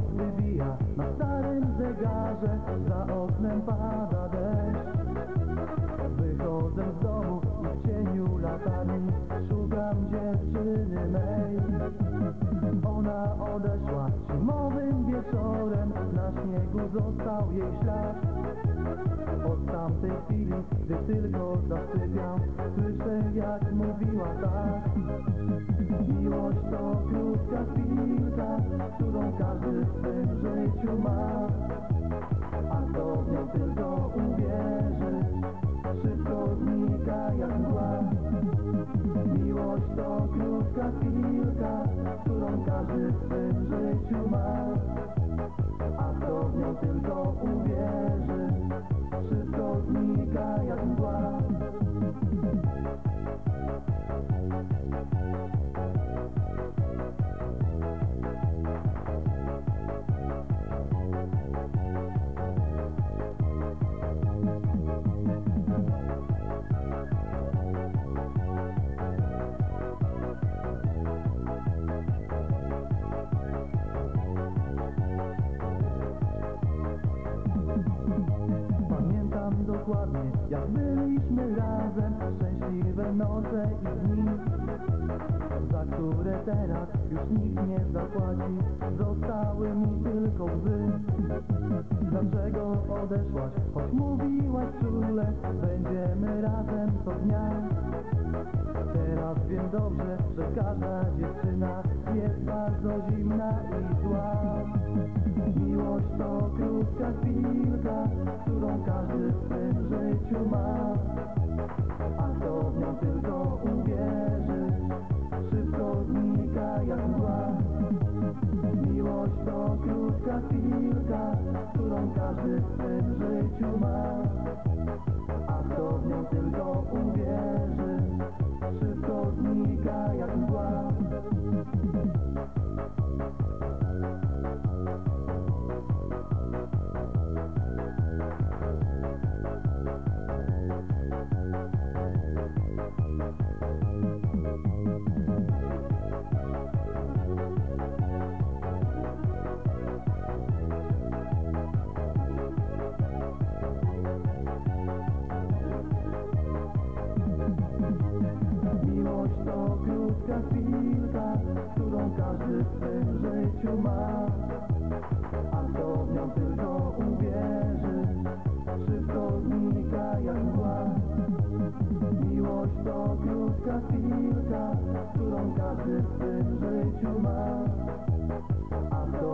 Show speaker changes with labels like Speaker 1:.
Speaker 1: noc wybija na starym zegarze, za oknem pada deszcz. Wychodzę z domu i w cieniu latarni szukam dziewczyny mej. Ona odeszła wieczorem Na śniegu został jej ślad. Od tamtej chwili, gdy tylko zasypiam Słyszę jak mówiła tak Miłość to krótka chwilka Którą każdy w swym życiu ma krótka chwilka Którą każdy w swym życiu ma. A kto w nią tylko uwierzy Szybko dokładnie, jak byliśmy razem Szczęśliwe noce i dni teraz już nikt nie zapłaci. Zostały mi tylko łzy Dlaczego odeszłaś, choć mówiłaś czule Będziemy razem co dnia. Teraz wiem dobrze, że każda dziewczyna Jest bardzo zimna i zła. Miłość to krótka chwilka, którą każdy w swym życiu ma krótka chwilka, którą każdy w swym życiu ma A kto w nią tylko uwierzy, to krótka chwilka, którą każdy w swym życiu ma A kto w nią tylko uwierzy, szybko znika jak mgła Miłość to krótka chwilka, którą każdy w swym życiu ma A kto